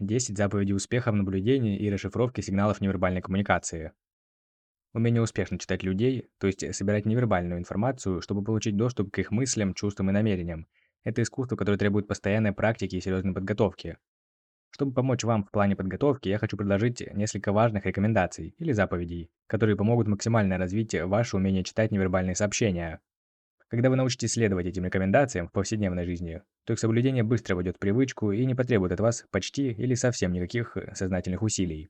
10 заповедей успеха в наблюдении и расшифровке сигналов невербальной коммуникации. Умение успешно читать людей, то есть собирать невербальную информацию, чтобы получить доступ к их мыслям, чувствам и намерениям. Это искусство, которое требует постоянной практики и серьезной подготовки. Чтобы помочь вам в плане подготовки, я хочу предложить несколько важных рекомендаций или заповедей, которые помогут максимально развить ваше умение читать невербальные сообщения. Когда вы научитесь следовать этим рекомендациям в повседневной жизни, то их соблюдение быстро войдет в привычку и не потребует от вас почти или совсем никаких сознательных усилий.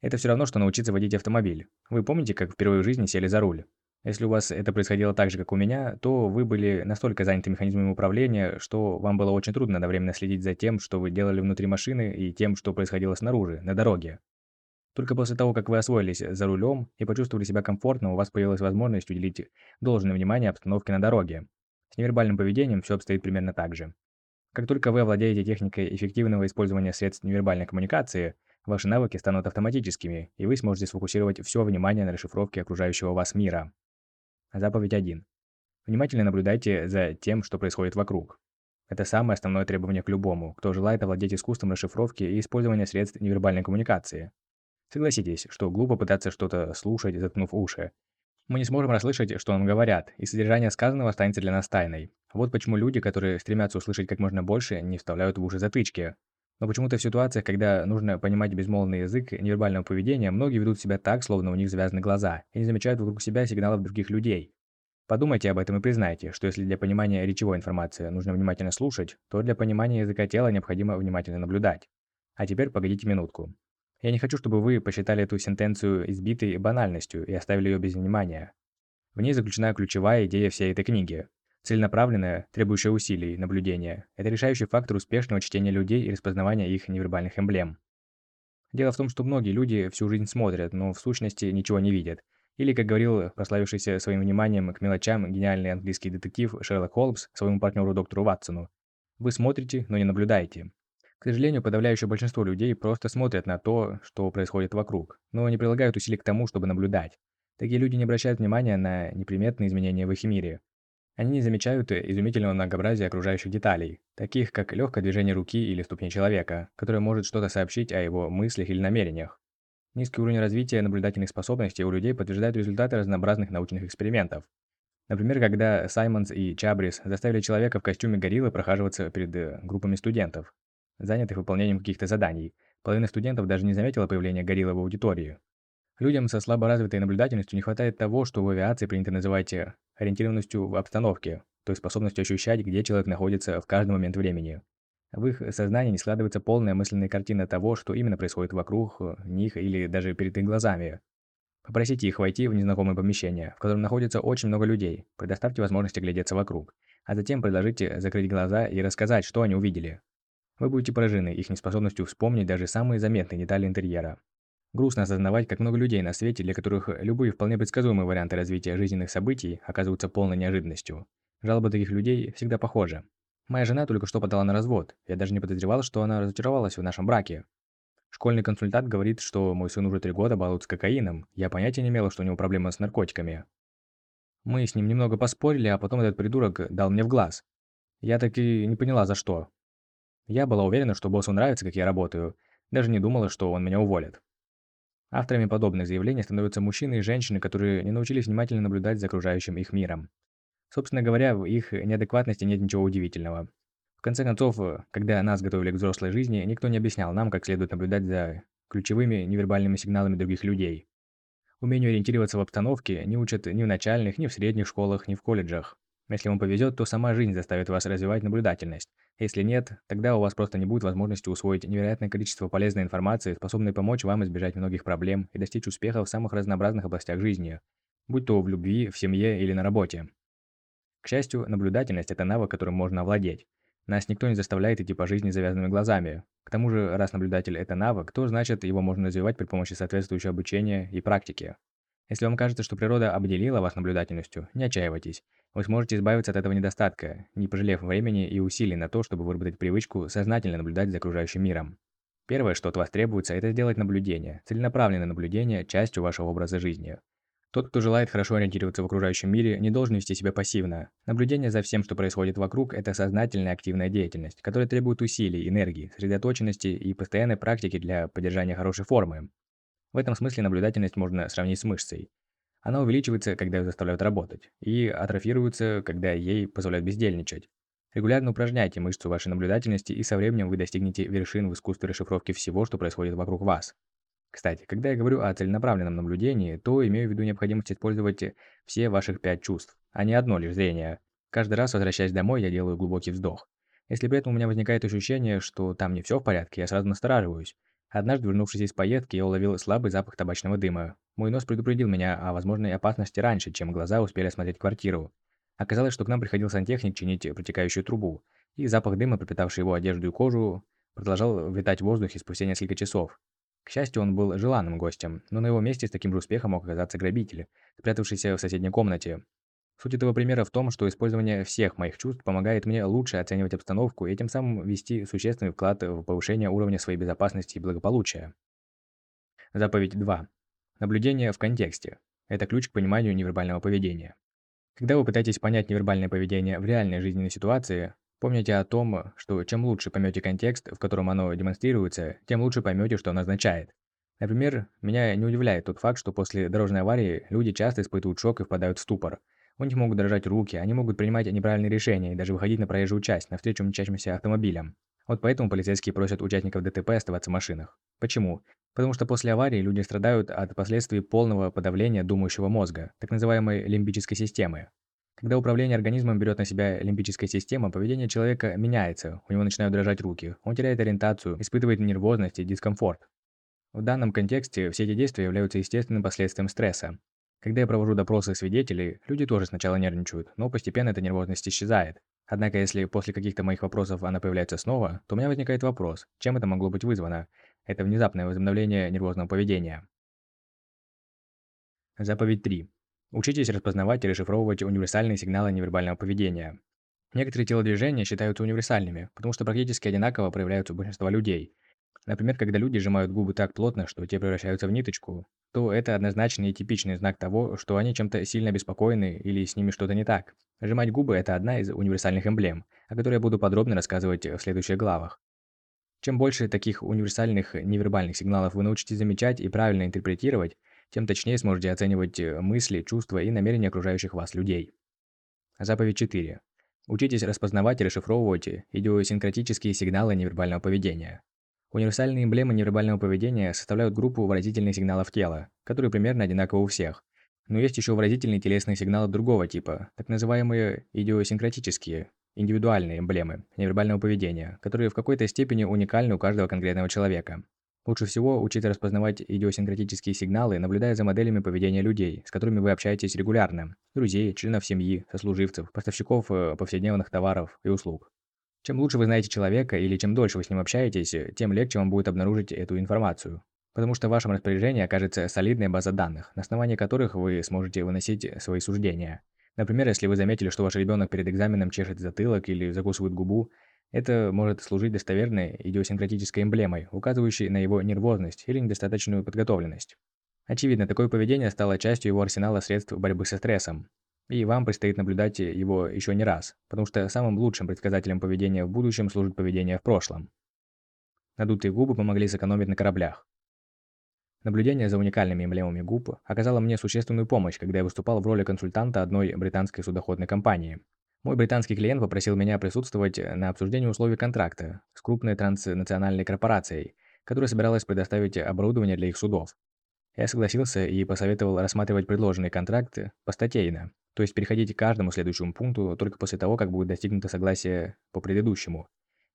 Это все равно, что научиться водить автомобиль. Вы помните, как впервые в жизни сели за руль? Если у вас это происходило так же, как у меня, то вы были настолько заняты механизмами управления, что вам было очень трудно одновременно следить за тем, что вы делали внутри машины, и тем, что происходило снаружи, на дороге. Только после того, как вы освоились за рулем и почувствовали себя комфортно, у вас появилась возможность уделить должное внимание обстановке на дороге. С невербальным поведением все обстоит примерно так же. Как только вы овладеете техникой эффективного использования средств невербальной коммуникации – Ваши навыки станут автоматическими, и вы сможете сфокусировать все внимание на расшифровке окружающего вас мира. Заповедь 1. Внимательно наблюдайте за тем, что происходит вокруг. Это самое основное требование к любому, кто желает овладеть искусством расшифровки и использования средств невербальной коммуникации. Согласитесь, что глупо пытаться что-то слушать, заткнув уши. Мы не сможем расслышать, что нам говорят, и содержание сказанного останется для нас тайной. Вот почему люди, которые стремятся услышать как можно больше, не вставляют в уши затычки. Но почему-то в ситуациях, когда нужно понимать безмолвный язык невербального поведения, многие ведут себя так, словно у них завязаны глаза, и не замечают вокруг себя сигналов других людей. Подумайте об этом и признайте, что если для понимания речевой информации нужно внимательно слушать, то для понимания языка тела необходимо внимательно наблюдать. А теперь погодите минутку. Я не хочу, чтобы вы посчитали эту сентенцию избитой банальностью и оставили ее без внимания. В ней заключена ключевая идея всей этой книги. Целенаправленное, требующее усилий, наблюдение – это решающий фактор успешного чтения людей и распознавания их невербальных эмблем. Дело в том, что многие люди всю жизнь смотрят, но в сущности ничего не видят. Или, как говорил прославившийся своим вниманием к мелочам гениальный английский детектив Шерлок Холмс своему партнеру доктору Ватсону, «Вы смотрите, но не наблюдаете». К сожалению, подавляющее большинство людей просто смотрят на то, что происходит вокруг, но не прилагают усилий к тому, чтобы наблюдать. Такие люди не обращают внимания на неприметные изменения в их мире, они не замечают изумительного многообразия окружающих деталей, таких как легкое движение руки или ступни человека, которое может что-то сообщить о его мыслях или намерениях. Низкий уровень развития наблюдательных способностей у людей подтверждает результаты разнообразных научных экспериментов. Например, когда Саймонс и Чабрис заставили человека в костюме гориллы прохаживаться перед э, группами студентов, занятых выполнением каких-то заданий. Половина студентов даже не заметила появления гориллы в аудитории. Людям со слабо развитой наблюдательностью не хватает того, что в авиации принято называть э, ориентированностью в обстановке, то есть способностью ощущать, где человек находится в каждый момент времени. В их сознании не складывается полная мысленная картина того, что именно происходит вокруг э, них или даже перед их глазами. Попросите их войти в незнакомое помещение, в котором находится очень много людей, предоставьте возможность оглядеться вокруг, а затем предложите закрыть глаза и рассказать, что они увидели. Вы будете поражены их неспособностью вспомнить даже самые заметные детали интерьера. Грустно осознавать, как много людей на свете, для которых любые вполне предсказуемые варианты развития жизненных событий оказываются полной неожиданностью. Жалобы таких людей всегда похожи. Моя жена только что подала на развод. Я даже не подозревал, что она разочаровалась в нашем браке. Школьный консультант говорит, что мой сын уже три года балует с кокаином. Я понятия не имела, что у него проблемы с наркотиками. Мы с ним немного поспорили, а потом этот придурок дал мне в глаз. Я так и не поняла, за что. Я была уверена, что боссу нравится, как я работаю. Даже не думала, что он меня уволит. Авторами подобных заявлений становятся мужчины и женщины, которые не научились внимательно наблюдать за окружающим их миром. Собственно говоря, в их неадекватности нет ничего удивительного. В конце концов, когда нас готовили к взрослой жизни, никто не объяснял нам, как следует наблюдать за ключевыми невербальными сигналами других людей. Умению ориентироваться в обстановке не учат ни в начальных, ни в средних школах, ни в колледжах. Если вам повезет, то сама жизнь заставит вас развивать наблюдательность. Если нет, тогда у вас просто не будет возможности усвоить невероятное количество полезной информации, способной помочь вам избежать многих проблем и достичь успеха в самых разнообразных областях жизни, будь то в любви, в семье или на работе. К счастью, наблюдательность – это навык, которым можно овладеть. Нас никто не заставляет идти по жизни завязанными глазами. К тому же, раз наблюдатель – это навык, то значит, его можно развивать при помощи соответствующего обучения и практики. Если вам кажется, что природа обделила вас наблюдательностью, не отчаивайтесь. Вы сможете избавиться от этого недостатка, не пожалев времени и усилий на то, чтобы выработать привычку сознательно наблюдать за окружающим миром. Первое, что от вас требуется, это сделать наблюдение, целенаправленное наблюдение частью вашего образа жизни. Тот, кто желает хорошо ориентироваться в окружающем мире, не должен вести себя пассивно. Наблюдение за всем, что происходит вокруг – это сознательная активная деятельность, которая требует усилий, энергии, сосредоточенности и постоянной практики для поддержания хорошей формы. В этом смысле наблюдательность можно сравнить с мышцей. Она увеличивается, когда ее заставляют работать, и атрофируется, когда ей позволяют бездельничать. Регулярно упражняйте мышцу вашей наблюдательности, и со временем вы достигнете вершин в искусстве расшифровки всего, что происходит вокруг вас. Кстати, когда я говорю о целенаправленном наблюдении, то имею в виду необходимость использовать все ваших пять чувств, а не одно лишь зрение. Каждый раз, возвращаясь домой, я делаю глубокий вздох. Если при этом у меня возникает ощущение, что там не все в порядке, я сразу настораживаюсь. Однажды, вернувшись из поездки, я уловил слабый запах табачного дыма. Мой нос предупредил меня о возможной опасности раньше, чем глаза успели осмотреть квартиру. Оказалось, что к нам приходил сантехник чинить протекающую трубу, и запах дыма, пропитавший его одежду и кожу, продолжал витать в воздухе спустя несколько часов. К счастью, он был желанным гостем, но на его месте с таким же успехом мог оказаться грабитель, спрятавшийся в соседней комнате. Суть этого примера в том, что использование всех моих чувств помогает мне лучше оценивать обстановку и тем самым вести существенный вклад в повышение уровня своей безопасности и благополучия. Заповедь 2. Наблюдение в контексте. Это ключ к пониманию невербального поведения. Когда вы пытаетесь понять невербальное поведение в реальной жизненной ситуации, Помните о том, что чем лучше поймете контекст, в котором оно демонстрируется, тем лучше поймете, что оно означает. Например, меня не удивляет тот факт, что после дорожной аварии люди часто испытывают шок и впадают в ступор. У них могут дрожать руки, они могут принимать неправильные решения и даже выходить на проезжую часть, навстречу мчащимся автомобилям. Вот поэтому полицейские просят участников ДТП оставаться в машинах. Почему? Потому что после аварии люди страдают от последствий полного подавления думающего мозга, так называемой лимбической системы. Когда управление организмом берет на себя лимбическая система, поведение человека меняется, у него начинают дрожать руки, он теряет ориентацию, испытывает нервозность и дискомфорт. В данном контексте все эти действия являются естественным последствием стресса. Когда я провожу допросы свидетелей, люди тоже сначала нервничают, но постепенно эта нервозность исчезает. Однако, если после каких-то моих вопросов она появляется снова, то у меня возникает вопрос, чем это могло быть вызвано? Это внезапное возобновление нервозного поведения. Заповедь 3. Учитесь распознавать и расшифровывать универсальные сигналы невербального поведения. Некоторые телодвижения считаются универсальными, потому что практически одинаково проявляются у большинства людей. Например, когда люди сжимают губы так плотно, что те превращаются в ниточку, то это однозначный и типичный знак того, что они чем-то сильно обеспокоены или с ними что-то не так. Сжимать губы – это одна из универсальных эмблем, о которой я буду подробно рассказывать в следующих главах. Чем больше таких универсальных невербальных сигналов вы научитесь замечать и правильно интерпретировать, тем точнее сможете оценивать э, мысли, чувства и намерения окружающих вас людей. Заповедь 4. Учитесь распознавать и расшифровывать идиосинкратические сигналы невербального поведения. Универсальные эмблемы невербального поведения составляют группу выразительных сигналов тела, которые примерно одинаковы у всех. Но есть еще выразительные телесные сигналы другого типа, так называемые идиосинкратические, индивидуальные эмблемы невербального поведения, которые в какой-то степени уникальны у каждого конкретного человека. Лучше всего учиться распознавать идиосинкратические сигналы, наблюдая за моделями поведения людей, с которыми вы общаетесь регулярно, друзей, членов семьи, сослуживцев, поставщиков э, повседневных товаров и услуг. Чем лучше вы знаете человека или чем дольше вы с ним общаетесь, тем легче вам будет обнаружить эту информацию. Потому что в вашем распоряжении окажется солидная база данных, на основании которых вы сможете выносить свои суждения. Например, если вы заметили, что ваш ребенок перед экзаменом чешет затылок или закусывает губу, это может служить достоверной идиосинкратической эмблемой, указывающей на его нервозность или недостаточную подготовленность. Очевидно, такое поведение стало частью его арсенала средств борьбы со стрессом. И вам предстоит наблюдать его еще не раз, потому что самым лучшим предсказателем поведения в будущем служит поведение в прошлом. Надутые губы помогли сэкономить на кораблях. Наблюдение за уникальными эмблемами губ оказало мне существенную помощь, когда я выступал в роли консультанта одной британской судоходной компании. Мой британский клиент попросил меня присутствовать на обсуждении условий контракта с крупной транснациональной корпорацией, которая собиралась предоставить оборудование для их судов. Я согласился и посоветовал рассматривать предложенные контракты постатейно, то есть переходить к каждому следующему пункту только после того, как будет достигнуто согласие по предыдущему.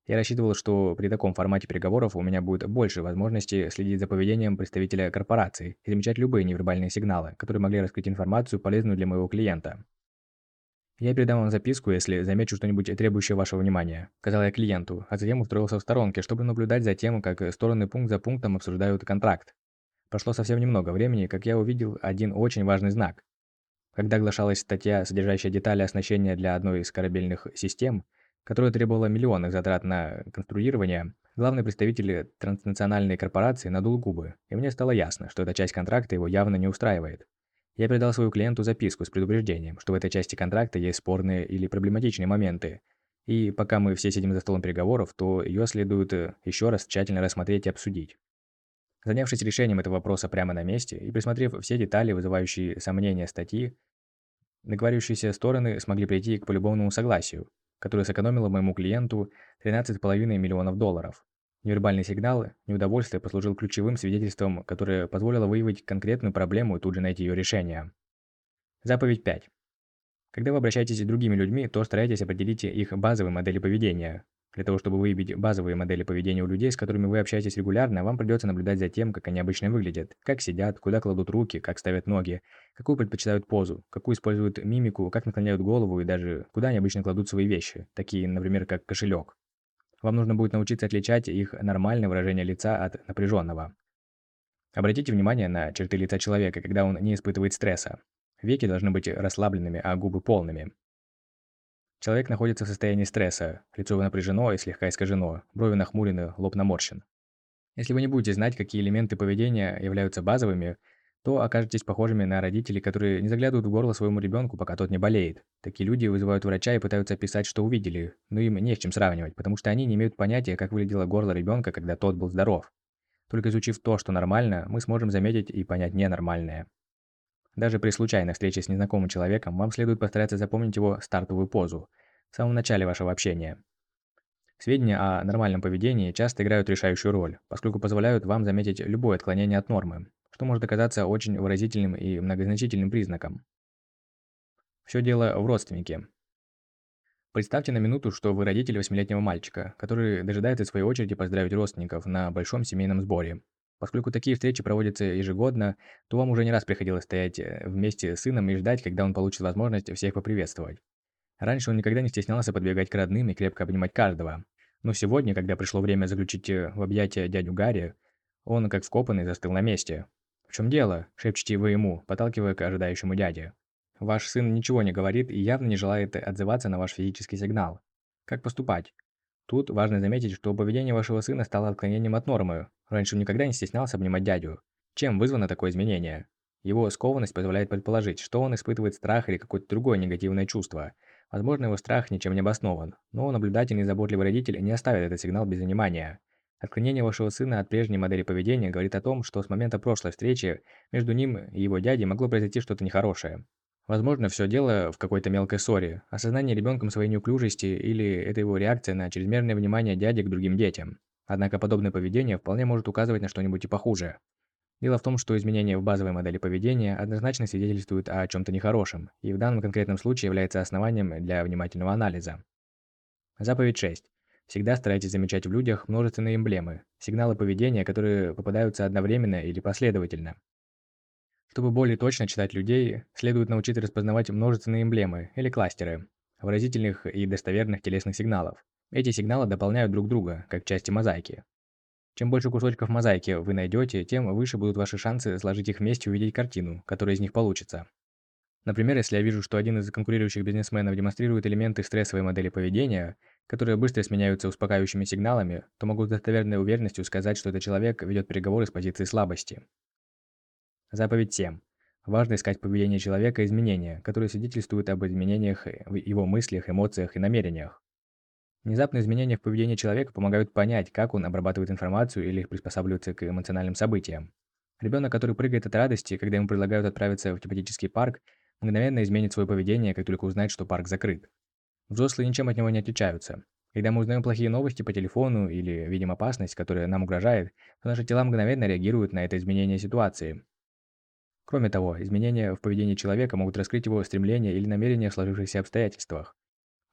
Я рассчитывал, что при таком формате переговоров у меня будет больше возможности следить за поведением представителя корпорации и замечать любые невербальные сигналы, которые могли раскрыть информацию, полезную для моего клиента. «Я передам вам записку, если замечу что-нибудь требующее вашего внимания», – сказал я клиенту, а затем устроился в сторонке, чтобы наблюдать за тем, как стороны пункт за пунктом обсуждают контракт. Прошло совсем немного времени, как я увидел один очень важный знак. Когда оглашалась статья, содержащая детали оснащения для одной из корабельных систем, которая требовала миллионных затрат на конструирование, главный представитель транснациональной корпорации надул губы, и мне стало ясно, что эта часть контракта его явно не устраивает. Я передал своему клиенту записку с предупреждением, что в этой части контракта есть спорные или проблематичные моменты, и пока мы все сидим за столом переговоров, то ее следует э, еще раз тщательно рассмотреть и обсудить. Занявшись решением этого вопроса прямо на месте и присмотрев все детали, вызывающие сомнения статьи, договорившиеся стороны смогли прийти к полюбовному согласию, которое сэкономило моему клиенту 13,5 миллионов долларов. Невербальный сигнал неудовольствия послужил ключевым свидетельством, которое позволило выявить конкретную проблему и тут же найти ее решение. Заповедь 5. Когда вы обращаетесь с другими людьми, то старайтесь определить их базовые модели поведения. Для того, чтобы выявить базовые модели поведения у людей, с которыми вы общаетесь регулярно, вам придется наблюдать за тем, как они обычно выглядят, как сидят, куда кладут руки, как ставят ноги, какую предпочитают позу, какую используют мимику, как наклоняют голову и даже куда они обычно кладут свои вещи, такие, например, как кошелек. Вам нужно будет научиться отличать их нормальное выражение лица от напряженного. Обратите внимание на черты лица человека, когда он не испытывает стресса. Веки должны быть расслабленными, а губы полными. Человек находится в состоянии стресса, лицо напряжено и слегка искажено, брови нахмурены, лоб наморщен. Если вы не будете знать, какие элементы поведения являются базовыми, то окажетесь похожими на родителей, которые не заглядывают в горло своему ребенку, пока тот не болеет. Такие люди вызывают врача и пытаются описать, что увидели, но им не с чем сравнивать, потому что они не имеют понятия, как выглядело горло ребенка, когда тот был здоров. Только изучив то, что нормально, мы сможем заметить и понять ненормальное. Даже при случайной встрече с незнакомым человеком вам следует постараться запомнить его стартовую позу в самом начале вашего общения. Сведения о нормальном поведении часто играют решающую роль, поскольку позволяют вам заметить любое отклонение от нормы, что может оказаться очень выразительным и многозначительным признаком. Все дело в родственнике. Представьте на минуту, что вы родитель восьмилетнего мальчика, который дожидается своей очереди поздравить родственников на большом семейном сборе. Поскольку такие встречи проводятся ежегодно, то вам уже не раз приходилось стоять э, вместе с сыном и ждать, когда он получит возможность всех поприветствовать. Раньше он никогда не стеснялся подбегать к родным и крепко обнимать каждого. Но сегодня, когда пришло время заключить э, в объятия дядю Гарри, он, как вкопанный, застыл на месте. «В чем дело?» – шепчете вы ему, подталкивая к ожидающему дяде. Ваш сын ничего не говорит и явно не желает отзываться на ваш физический сигнал. Как поступать? Тут важно заметить, что поведение вашего сына стало отклонением от нормы. Раньше он никогда не стеснялся обнимать дядю. Чем вызвано такое изменение? Его скованность позволяет предположить, что он испытывает страх или какое-то другое негативное чувство. Возможно, его страх ничем не обоснован, но наблюдательный и заботливый родитель не оставит этот сигнал без внимания. Отклонение вашего сына от прежней модели поведения говорит о том, что с момента прошлой встречи между ним и его дядей могло произойти что-то нехорошее. Возможно, все дело в какой-то мелкой ссоре, осознании ребенком своей неуклюжести или это его реакция на чрезмерное внимание дяди к другим детям. Однако подобное поведение вполне может указывать на что-нибудь и похуже. Дело в том, что изменения в базовой модели поведения однозначно свидетельствуют о чем-то нехорошем, и в данном конкретном случае является основанием для внимательного анализа. Заповедь 6. Всегда старайтесь замечать в людях множественные эмблемы, сигналы поведения, которые попадаются одновременно или последовательно. Чтобы более точно читать людей, следует научиться распознавать множественные эмблемы или кластеры выразительных и достоверных телесных сигналов. Эти сигналы дополняют друг друга, как части мозаики. Чем больше кусочков мозаики вы найдете, тем выше будут ваши шансы сложить их вместе и увидеть картину, которая из них получится. Например, если я вижу, что один из конкурирующих бизнесменов демонстрирует элементы стрессовой модели поведения, которые быстро сменяются успокаивающими сигналами, то могу с достоверной уверенностью сказать, что этот человек ведет переговоры с позиции слабости. Заповедь 7. Важно искать в поведении человека изменения, которые свидетельствуют об изменениях в его мыслях, эмоциях и намерениях. Внезапные изменения в поведении человека помогают понять, как он обрабатывает информацию или приспосабливается к эмоциональным событиям. Ребенок, который прыгает от радости, когда ему предлагают отправиться в тематический парк, мгновенно изменит свое поведение, как только узнает, что парк закрыт. Взрослые ничем от него не отличаются. Когда мы узнаем плохие новости по телефону или видим опасность, которая нам угрожает, то наши тела мгновенно реагируют на это изменение ситуации. Кроме того, изменения в поведении человека могут раскрыть его стремления или намерения в сложившихся обстоятельствах.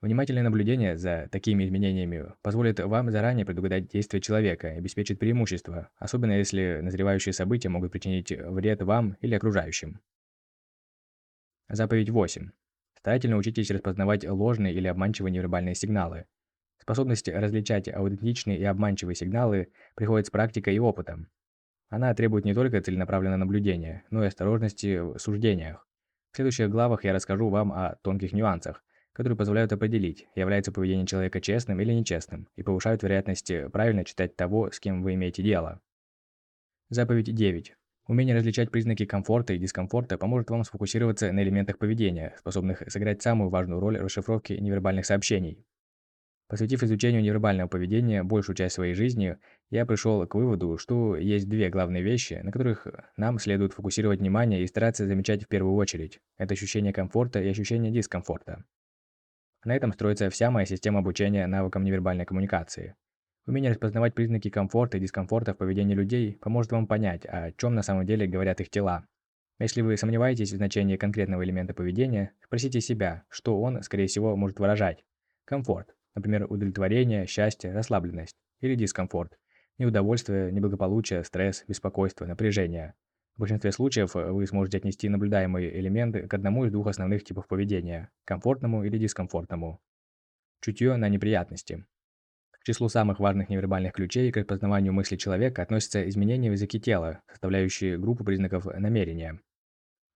Внимательное наблюдение за такими изменениями позволит вам заранее предугадать действия человека и обеспечит преимущество, особенно если назревающие события могут причинить вред вам или окружающим. Заповедь 8. Старательно учитесь распознавать ложные или обманчивые невербальные сигналы. Способность различать аутентичные и обманчивые сигналы приходит с практикой и опытом. Она требует не только целенаправленного наблюдения, но и осторожности в суждениях. В следующих главах я расскажу вам о тонких нюансах, которые позволяют определить, является поведение человека честным или нечестным, и повышают вероятность правильно читать того, с кем вы имеете дело. Заповедь 9. Умение различать признаки комфорта и дискомфорта поможет вам сфокусироваться на элементах поведения, способных сыграть самую важную роль в расшифровке невербальных сообщений. Посвятив изучению невербального поведения большую часть своей жизни, я пришел к выводу, что есть две главные вещи, на которых нам следует фокусировать внимание и стараться замечать в первую очередь. Это ощущение комфорта и ощущение дискомфорта. На этом строится вся моя система обучения навыкам невербальной коммуникации. Умение распознавать признаки комфорта и дискомфорта в поведении людей поможет вам понять, о чем на самом деле говорят их тела. Если вы сомневаетесь в значении конкретного элемента поведения, спросите себя, что он, скорее всего, может выражать. Комфорт. Например, удовлетворение, счастье, расслабленность. Или дискомфорт. Неудовольствие, неблагополучие, стресс, беспокойство, напряжение. В большинстве случаев вы сможете отнести наблюдаемые элементы к одному из двух основных типов поведения – комфортному или дискомфортному. Чутье на неприятности. К числу самых важных невербальных ключей к распознаванию мысли человека относятся изменения в языке тела, составляющие группу признаков намерения.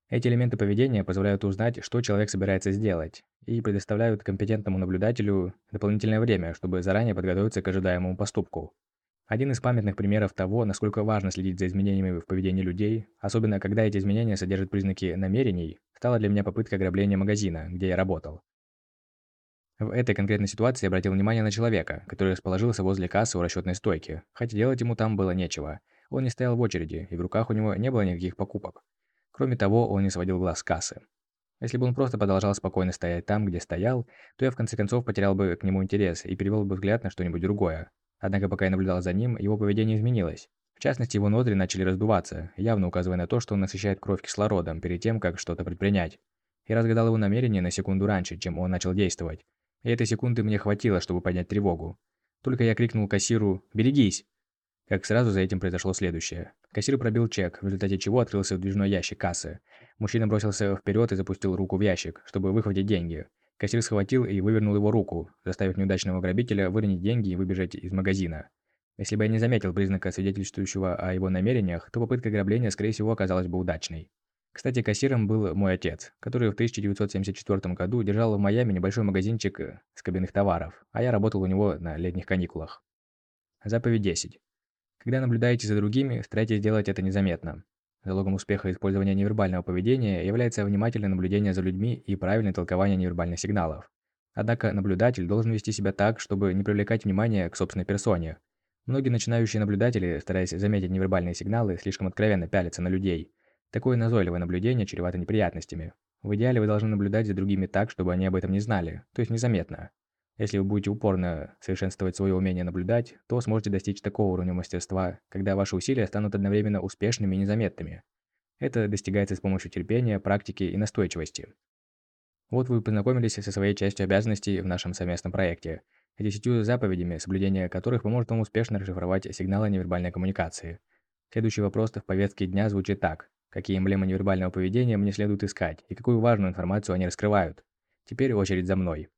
Эти элементы поведения позволяют узнать, что человек собирается сделать, и предоставляют компетентному наблюдателю дополнительное время, чтобы заранее подготовиться к ожидаемому поступку. Один из памятных примеров того, насколько важно следить за изменениями в поведении людей, особенно когда эти изменения содержат признаки намерений, стала для меня попытка ограбления магазина, где я работал. В этой конкретной ситуации я обратил внимание на человека, который расположился возле кассы у расчетной стойки, хотя делать ему там было нечего. Он не стоял в очереди, и в руках у него не было никаких покупок. Кроме того, он не сводил глаз с кассы. Если бы он просто продолжал спокойно стоять там, где стоял, то я в конце концов потерял бы к нему интерес и перевел бы взгляд на что-нибудь другое. Однако пока я наблюдал за ним, его поведение изменилось. В частности, его ноздри начали раздуваться, явно указывая на то, что он насыщает кровь кислородом перед тем, как что-то предпринять. Я разгадал его намерение на секунду раньше, чем он начал действовать. И этой секунды мне хватило, чтобы поднять тревогу. Только я крикнул кассиру «Берегись!» Как сразу за этим произошло следующее. Кассир пробил чек, в результате чего открылся выдвижной ящик кассы. Мужчина бросился вперед и запустил руку в ящик, чтобы выхватить деньги. Кассир схватил и вывернул его руку, заставив неудачного грабителя выронить деньги и выбежать из магазина. Если бы я не заметил признака, свидетельствующего о его намерениях, то попытка ограбления, скорее всего, оказалась бы удачной. Кстати, кассиром был мой отец, который в 1974 году держал в Майами небольшой магазинчик с кабинных товаров, а я работал у него на летних каникулах. Заповедь 10. Когда наблюдаете за другими, старайтесь делать это незаметно. Залогом успеха использования невербального поведения является внимательное наблюдение за людьми и правильное толкование невербальных сигналов. Однако наблюдатель должен вести себя так, чтобы не привлекать внимание к собственной персоне. Многие начинающие наблюдатели, стараясь заметить невербальные сигналы, слишком откровенно пялятся на людей. Такое назойливое наблюдение чревато неприятностями. В идеале вы должны наблюдать за другими так, чтобы они об этом не знали, то есть незаметно. Если вы будете упорно совершенствовать свое умение наблюдать, то сможете достичь такого уровня мастерства, когда ваши усилия станут одновременно успешными и незаметными. Это достигается с помощью терпения, практики и настойчивости. Вот вы познакомились со своей частью обязанностей в нашем совместном проекте, десятью заповедями, соблюдение которых поможет вам успешно расшифровать сигналы невербальной коммуникации. Следующий вопрос в повестке дня звучит так. Какие эмблемы невербального поведения мне следует искать и какую важную информацию они раскрывают? Теперь очередь за мной.